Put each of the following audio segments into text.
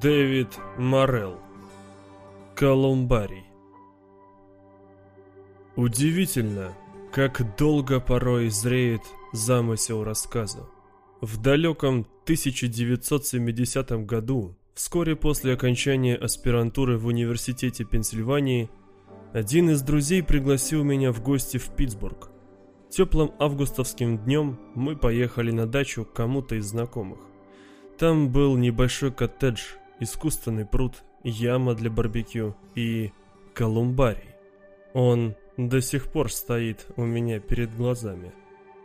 Дэвид Морелл. Колумбарий. Удивительно, как долго порой зреет замысел рассказа. В далеком 1970 году, вскоре после окончания аспирантуры в университете Пенсильвании, один из друзей пригласил меня в гости в Питтсбург. Теплым августовским днем мы поехали на дачу к кому-то из знакомых. Там был небольшой коттедж, искусственный пруд, яма для барбекю и колумбарий. Он до сих пор стоит у меня перед глазами.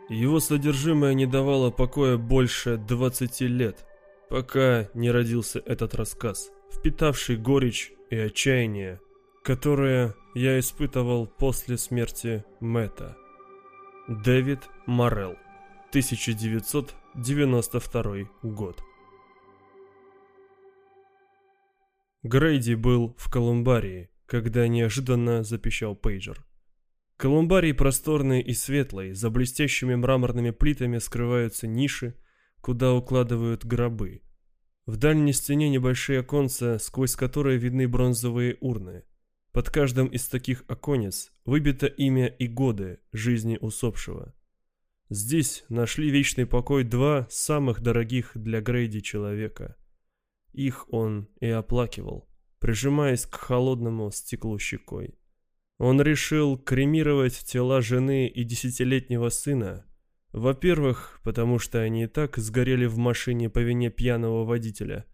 Его содержимое не давало покоя больше 20 лет, пока не родился этот рассказ, впитавший горечь и отчаяние, которое я испытывал после смерти Мэтта. Дэвид Морелл, 1992 год. Грейди был в Колумбарии, когда неожиданно запищал пейджер. Колумбарий просторный и светлый, за блестящими мраморными плитами скрываются ниши, куда укладывают гробы. В дальней стене небольшие оконца, сквозь которые видны бронзовые урны. Под каждым из таких оконец выбито имя и годы жизни усопшего. Здесь нашли вечный покой два самых дорогих для Грейди человека – их он и оплакивал, прижимаясь к холодному стеклу щекой. Он решил кремировать тела жены и десятилетнего сына. Во-первых, потому что они и так сгорели в машине по вине пьяного водителя.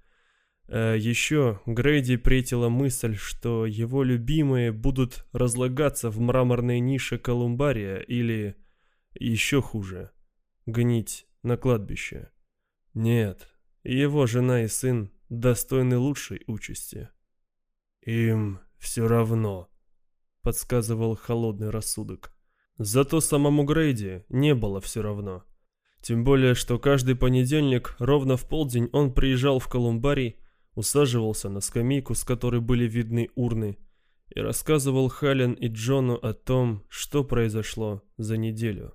А еще Грейди претила мысль, что его любимые будут разлагаться в мраморной нише колумбария или, еще хуже, гнить на кладбище. Нет, его жена и сын достойны лучшей участи. Им все равно, подсказывал холодный рассудок. Зато самому Грейди не было все равно. Тем более, что каждый понедельник ровно в полдень он приезжал в Колумбарий, усаживался на скамейку, с которой были видны урны, и рассказывал Хален и Джону о том, что произошло за неделю.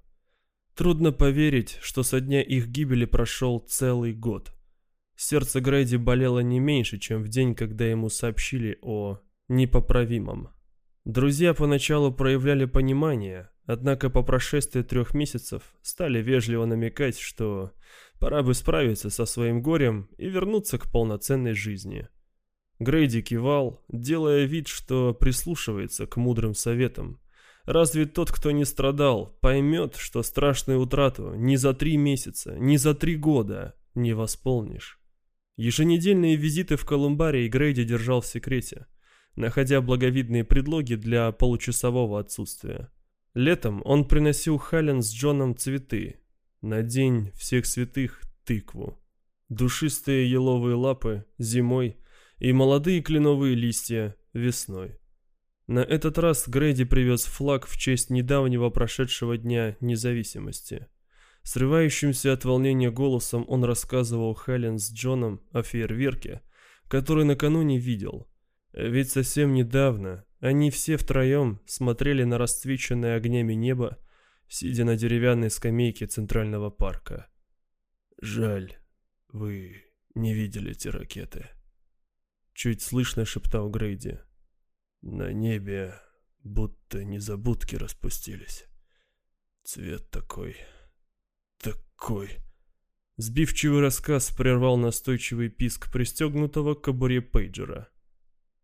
Трудно поверить, что со дня их гибели прошел целый год. Сердце Грейди болело не меньше, чем в день, когда ему сообщили о непоправимом. Друзья поначалу проявляли понимание, однако по прошествии трех месяцев стали вежливо намекать, что пора бы справиться со своим горем и вернуться к полноценной жизни. Грейди кивал, делая вид, что прислушивается к мудрым советам. Разве тот, кто не страдал, поймет, что страшную утрату ни за три месяца, ни за три года не восполнишь? Еженедельные визиты в Колумбарий Грейди держал в секрете, находя благовидные предлоги для получасового отсутствия. Летом он приносил Хален с Джоном цветы, на день всех святых тыкву, душистые еловые лапы зимой и молодые кленовые листья весной. На этот раз Грейди привез флаг в честь недавнего прошедшего дня независимости – Срывающимся от волнения голосом он рассказывал Хелен с Джоном о фейерверке, который накануне видел. Ведь совсем недавно они все втроем смотрели на расцвеченное огнями небо, сидя на деревянной скамейке Центрального парка. «Жаль, вы не видели эти ракеты», — чуть слышно шептал Грейди. «На небе будто незабудки распустились. Цвет такой такой?» Сбивчивый рассказ прервал настойчивый писк пристегнутого к кобуре пейджера.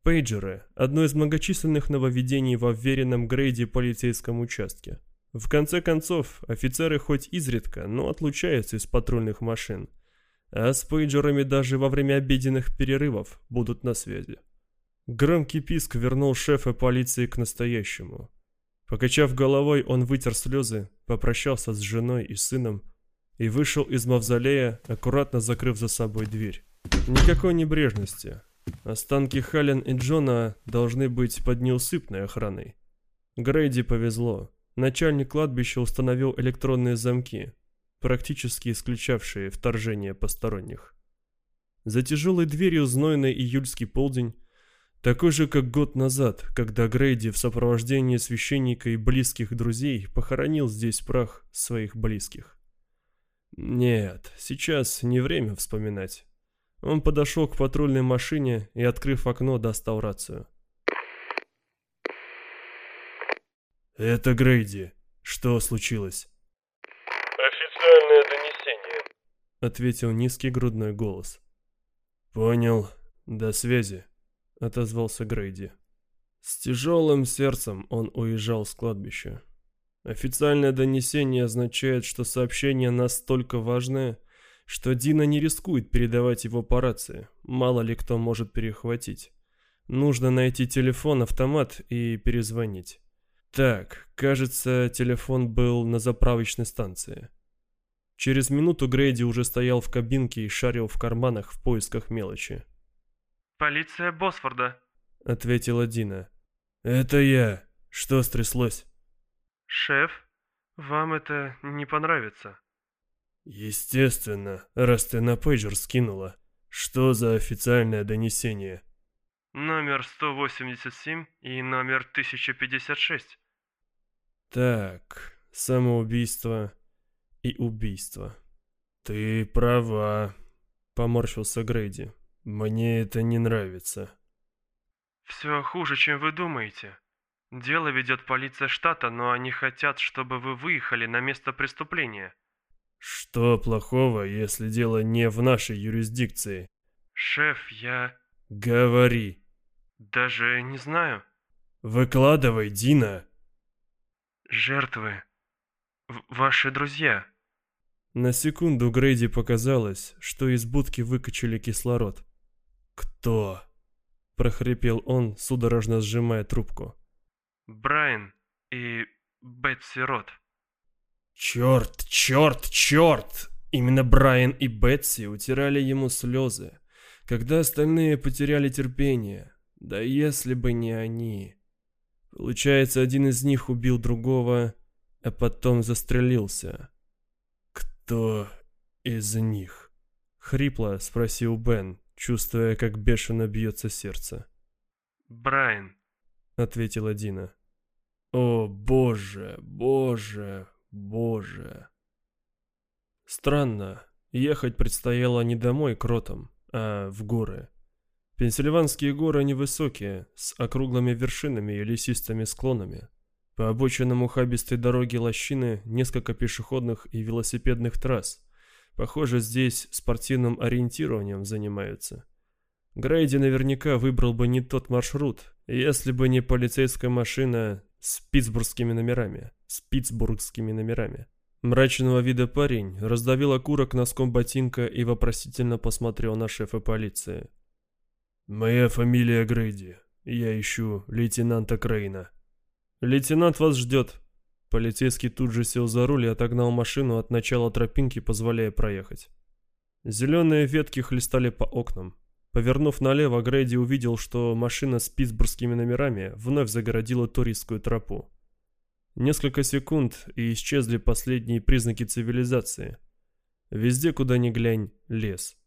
Пейджеры – одно из многочисленных нововведений во вверенном Грейди полицейском участке. В конце концов, офицеры хоть изредка, но отлучаются из патрульных машин. А с пейджерами даже во время обеденных перерывов будут на связи. Громкий писк вернул шефа полиции к настоящему. Покачав головой, он вытер слезы, попрощался с женой и сыном и вышел из мавзолея, аккуратно закрыв за собой дверь. Никакой небрежности. Останки Хален и Джона должны быть под неусыпной охраной. Грейди повезло. Начальник кладбища установил электронные замки, практически исключавшие вторжение посторонних. За тяжелой дверью знойный июльский полдень, такой же, как год назад, когда Грейди в сопровождении священника и близких друзей похоронил здесь прах своих близких. Нет, сейчас не время вспоминать. Он подошел к патрульной машине и, открыв окно, достал рацию. «Это Грейди. Что случилось?» «Официальное донесение», — ответил низкий грудной голос. «Понял. До связи», — отозвался Грейди. С тяжелым сердцем он уезжал с кладбища. Официальное донесение означает, что сообщение настолько важное, что Дина не рискует передавать его по рации, мало ли кто может перехватить. Нужно найти телефон-автомат и перезвонить. Так, кажется, телефон был на заправочной станции. Через минуту Грейди уже стоял в кабинке и шарил в карманах в поисках мелочи. «Полиция Босфорда», — ответила Дина. «Это я. Что стряслось?» «Шеф, вам это не понравится». «Естественно, раз ты на пейджер скинула. Что за официальное донесение?» «Номер 187 и номер 1056». «Так, самоубийство и убийство». «Ты права», — поморщился Грейди. «Мне это не нравится». «Все хуже, чем вы думаете. Дело ведет полиция штата, но они хотят, чтобы вы выехали на место преступления». «Что плохого, если дело не в нашей юрисдикции?» «Шеф, я...» «Говори». «Даже не знаю». «Выкладывай, Дина». «Жертвы. В ваши друзья». На секунду Грейди показалось, что из будки выкачали кислород. «Кто?» — прохрипел он, судорожно сжимая трубку. «Брайан и Бетси Рот». «Черт, черт, черт!» Именно Брайан и Бетси утирали ему слезы, когда остальные потеряли терпение. Да если бы не они. Получается, один из них убил другого, а потом застрелился. «Кто из них?» — хрипло спросил Бен, чувствуя, как бешено бьется сердце. «Брайан», — ответила Дина. «О, боже, боже, боже!» Странно, ехать предстояло не домой к ротам, а в горы. Пенсильванские горы невысокие, с округлыми вершинами и лесистыми склонами. По обочинам ухабистой дороги лощины несколько пешеходных и велосипедных трасс, Похоже, здесь спортивным ориентированием занимаются. Грейди наверняка выбрал бы не тот маршрут, если бы не полицейская машина с питтсбургскими номерами. С номерами. Мрачного вида парень раздавил окурок носком ботинка и вопросительно посмотрел на шефа полиции. «Моя фамилия Грейди. Я ищу лейтенанта Крейна». «Лейтенант вас ждет», Полицейский тут же сел за руль и отогнал машину от начала тропинки, позволяя проехать. Зеленые ветки хлестали по окнам. Повернув налево, Грейди увидел, что машина с питтсбургскими номерами вновь загородила туристскую тропу. Несколько секунд, и исчезли последние признаки цивилизации. Везде, куда ни глянь, лес.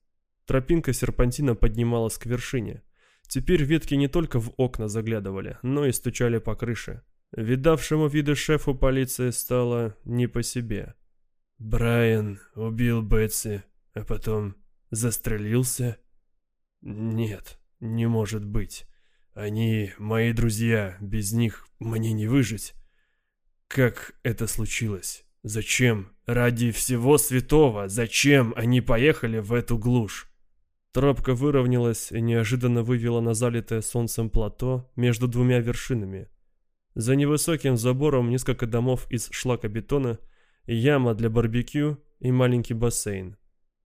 Тропинка серпантина поднималась к вершине. Теперь ветки не только в окна заглядывали, но и стучали по крыше. Видавшему виды шефу полиции стало не по себе. Брайан убил Бетси, а потом застрелился? Нет, не может быть. Они мои друзья, без них мне не выжить. Как это случилось? Зачем? Ради всего святого, зачем они поехали в эту глушь? Тропка выровнялась и неожиданно вывела на залитое солнцем плато между двумя вершинами, за невысоким забором несколько домов из шлакобетона, яма для барбекю и маленький бассейн.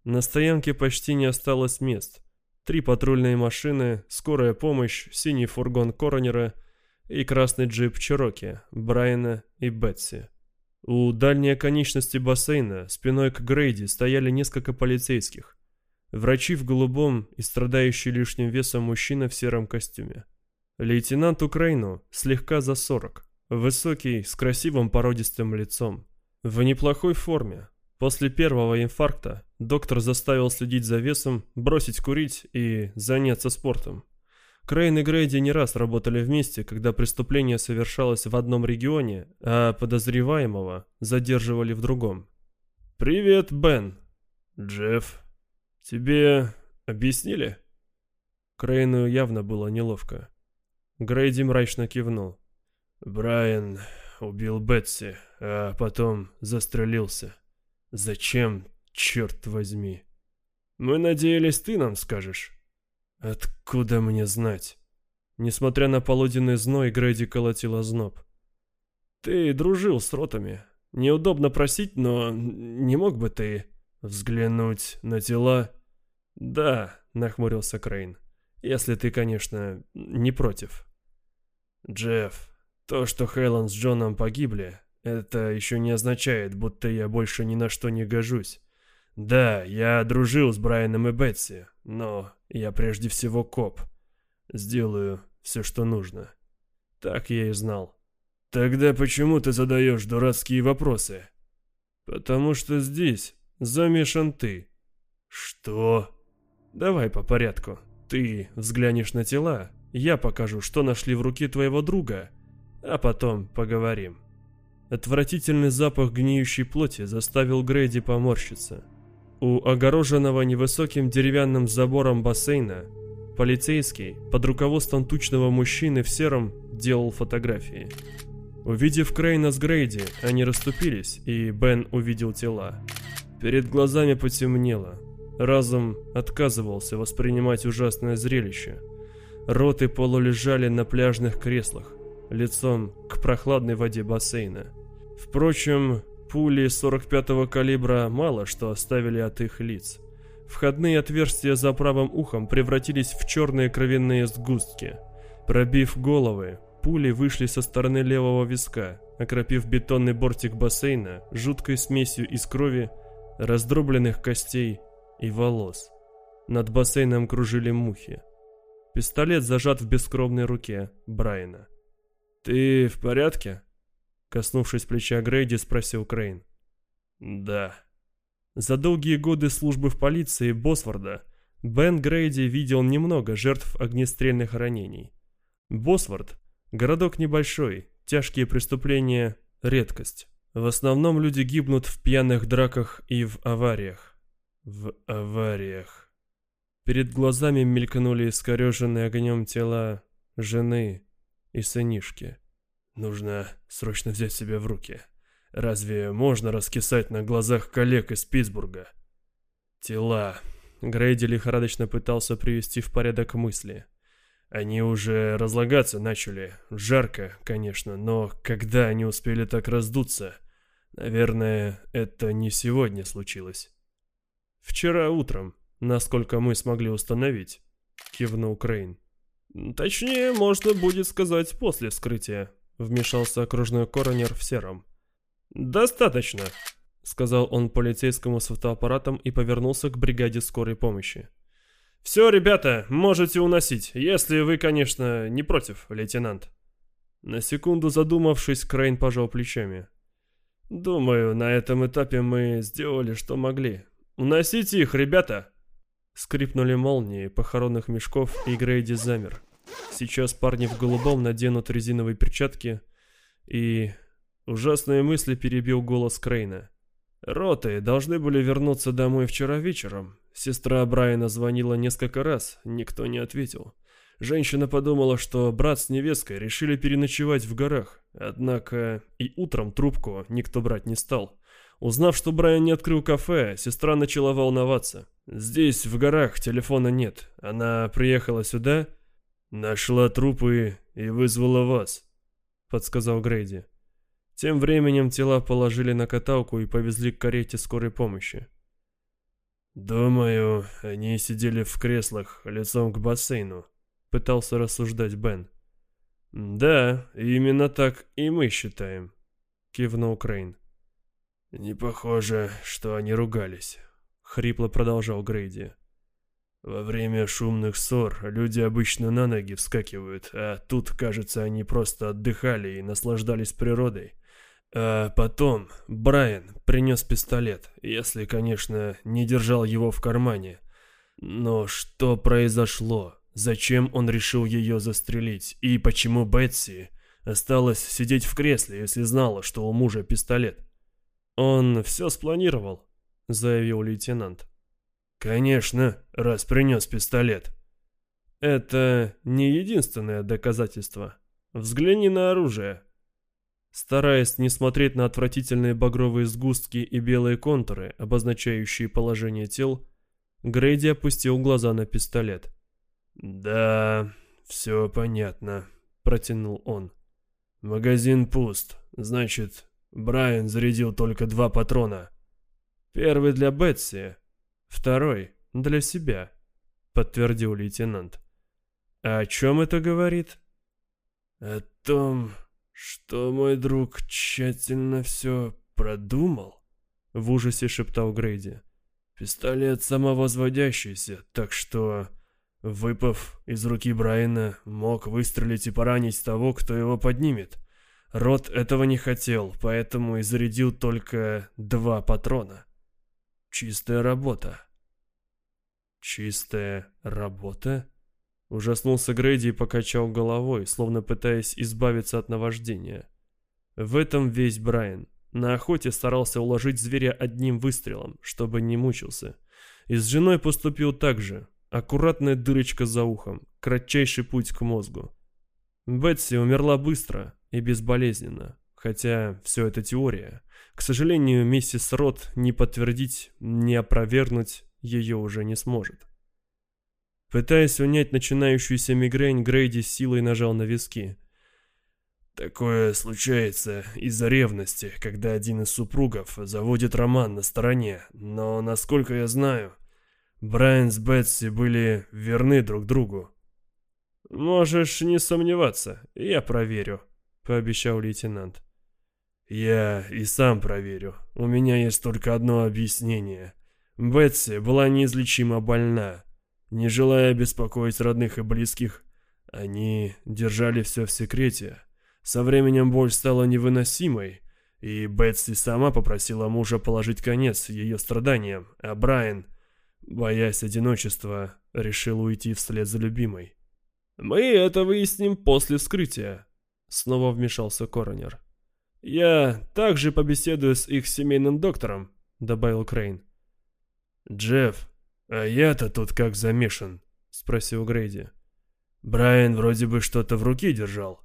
На стоянке почти не осталось мест. Три патрульные машины, скорая помощь, синий фургон коронера и красный джип Чероки, Брайана и Бетси. У дальней конечности бассейна, спиной к Грейди, стояли несколько полицейских. Врачи в голубом и страдающий лишним весом мужчина в сером костюме. Лейтенант Украину, слегка за сорок, высокий, с красивым породистым лицом, в неплохой форме. После первого инфаркта доктор заставил следить за весом, бросить курить и заняться спортом. Крейн и Грейди не раз работали вместе, когда преступление совершалось в одном регионе, а подозреваемого задерживали в другом. «Привет, Бен!» «Джефф, тебе Объяснили?» Крейну явно было неловко. Грейди мрачно кивнул. «Брайан убил Бетси, а потом застрелился. Зачем, черт возьми?» «Мы надеялись, ты нам скажешь». «Откуда мне знать?» Несмотря на полуденный зной, Грейди колотила зноб. «Ты дружил с ротами. Неудобно просить, но не мог бы ты взглянуть на тела?» «Да», — нахмурился Крейн. «Если ты, конечно, не против». «Джефф, то, что Хелен с Джоном погибли, это еще не означает, будто я больше ни на что не гожусь. Да, я дружил с Брайаном и Бетси, но я прежде всего коп. Сделаю все, что нужно. Так я и знал. Тогда почему ты задаешь дурацкие вопросы? Потому что здесь замешан ты. Что? Давай по порядку. Ты взглянешь на тела, я покажу, что нашли в руке твоего друга, а потом поговорим. Отвратительный запах гниющей плоти заставил Грейди поморщиться. У огороженного невысоким деревянным забором бассейна полицейский под руководством тучного мужчины в сером делал фотографии. Увидев Крейна с Грейди, они расступились, и Бен увидел тела. Перед глазами потемнело. Разум отказывался воспринимать ужасное зрелище. Роты полулежали на пляжных креслах, лицом к прохладной воде бассейна. Впрочем, пули 45-го калибра мало что оставили от их лиц. Входные отверстия за правым ухом превратились в черные кровяные сгустки. Пробив головы, Пули вышли со стороны левого виска, окропив бетонный бортик бассейна жуткой смесью из крови, раздробленных костей и волос. Над бассейном кружили мухи. Пистолет зажат в бескровной руке Брайана. «Ты в порядке?» Коснувшись плеча Грейди, спросил Крейн. «Да». За долгие годы службы в полиции Босфорда Бен Грейди видел немного жертв огнестрельных ранений. Босфорд Городок небольшой, тяжкие преступления – редкость. В основном люди гибнут в пьяных драках и в авариях. В авариях. Перед глазами мелькнули искореженные огнем тела жены и сынишки. Нужно срочно взять себя в руки. Разве можно раскисать на глазах коллег из Питтсбурга? Тела. Грейди лихорадочно пытался привести в порядок мысли. Они уже разлагаться начали. Жарко, конечно, но когда они успели так раздуться? Наверное, это не сегодня случилось. Вчера утром, насколько мы смогли установить, кивнул Крейн. Точнее, можно будет сказать после вскрытия, вмешался окружной коронер в сером. Достаточно, сказал он полицейскому с фотоаппаратом и повернулся к бригаде скорой помощи. «Все, ребята, можете уносить, если вы, конечно, не против, лейтенант». На секунду задумавшись, Крейн пожал плечами. «Думаю, на этом этапе мы сделали, что могли. Уносите их, ребята!» Скрипнули молнии похоронных мешков, и Грейди замер. Сейчас парни в голубом наденут резиновые перчатки, и... Ужасные мысли перебил голос Крейна. «Роты должны были вернуться домой вчера вечером, Сестра Брайана звонила несколько раз, никто не ответил. Женщина подумала, что брат с невесткой решили переночевать в горах, однако и утром трубку никто брать не стал. Узнав, что Брайан не открыл кафе, сестра начала волноваться. «Здесь, в горах, телефона нет. Она приехала сюда, нашла трупы и вызвала вас», — подсказал Грейди. Тем временем тела положили на каталку и повезли к карете скорой помощи. «Думаю, они сидели в креслах лицом к бассейну», — пытался рассуждать Бен. «Да, именно так и мы считаем», — кивнул Крейн. «Не похоже, что они ругались», — хрипло продолжал Грейди. «Во время шумных ссор люди обычно на ноги вскакивают, а тут, кажется, они просто отдыхали и наслаждались природой. А потом Брайан принес пистолет, если, конечно, не держал его в кармане. Но что произошло? Зачем он решил ее застрелить? И почему Бетси осталась сидеть в кресле, если знала, что у мужа пистолет? Он все спланировал, заявил лейтенант. «Конечно, раз принес пистолет». «Это не единственное доказательство. Взгляни на оружие». Стараясь не смотреть на отвратительные багровые сгустки и белые контуры, обозначающие положение тел, Грейди опустил глаза на пистолет. «Да, все понятно», — протянул он. «Магазин пуст. Значит, Брайан зарядил только два патрона. Первый для Бетси, второй для себя», — подтвердил лейтенант. «А о чем это говорит?» «О том, что мой друг тщательно все продумал», — в ужасе шептал Грейди. «Пистолет самовозводящийся, так что...» Выпав из руки Брайана, мог выстрелить и поранить того, кто его поднимет. Рот этого не хотел, поэтому и зарядил только два патрона. Чистая работа. Чистая работа? Ужаснулся Грейди и покачал головой, словно пытаясь избавиться от наваждения. В этом весь Брайан. На охоте старался уложить зверя одним выстрелом, чтобы не мучился. И с женой поступил так же, Аккуратная дырочка за ухом, кратчайший путь к мозгу. Бетси умерла быстро и безболезненно, хотя все это теория. К сожалению, миссис Рот ни подтвердить, ни опровергнуть ее уже не сможет. Пытаясь унять начинающуюся мигрень, Грейди силой нажал на виски. Такое случается из-за ревности, когда один из супругов заводит роман на стороне, но, насколько я знаю, Брайан с Бетси были верны друг другу. «Можешь не сомневаться, я проверю», — пообещал лейтенант. «Я и сам проверю. У меня есть только одно объяснение. Бетси была неизлечимо больна. Не желая беспокоить родных и близких, они держали все в секрете. Со временем боль стала невыносимой, и Бетси сама попросила мужа положить конец ее страданиям, а Брайан Боясь одиночества, решил уйти вслед за любимой. «Мы это выясним после вскрытия», — снова вмешался коронер. «Я также побеседую с их семейным доктором», — добавил Крейн. «Джефф, а я-то тут как замешан?» — спросил Грейди. «Брайан вроде бы что-то в руке держал».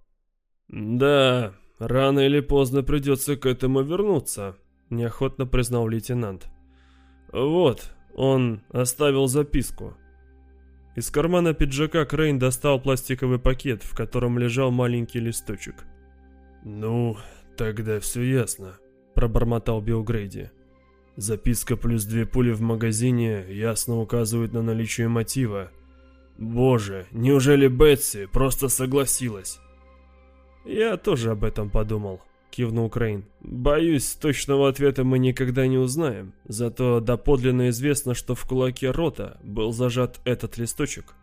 «Да, рано или поздно придется к этому вернуться», — неохотно признал лейтенант. «Вот, он оставил записку. Из кармана пиджака Крейн достал пластиковый пакет, в котором лежал маленький листочек. «Ну, тогда все ясно», — пробормотал Билл Грейди. «Записка плюс две пули в магазине ясно указывает на наличие мотива. Боже, неужели Бетси просто согласилась?» «Я тоже об этом подумал», кивнул Крейн. «Боюсь, точного ответа мы никогда не узнаем. Зато доподлинно известно, что в кулаке рота был зажат этот листочек.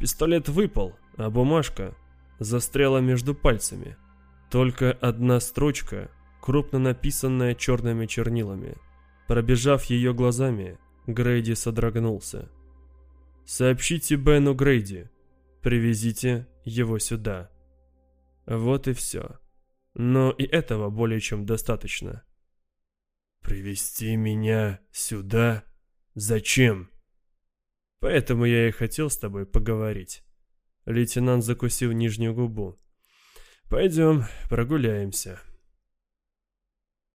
Пистолет выпал, а бумажка застряла между пальцами. Только одна строчка, крупно написанная черными чернилами. Пробежав ее глазами, Грейди содрогнулся. «Сообщите Бену Грейди. Привезите его сюда». Вот и все. Но и этого более чем достаточно. «Привести меня сюда? Зачем?» «Поэтому я и хотел с тобой поговорить». Лейтенант закусил нижнюю губу. «Пойдем, прогуляемся».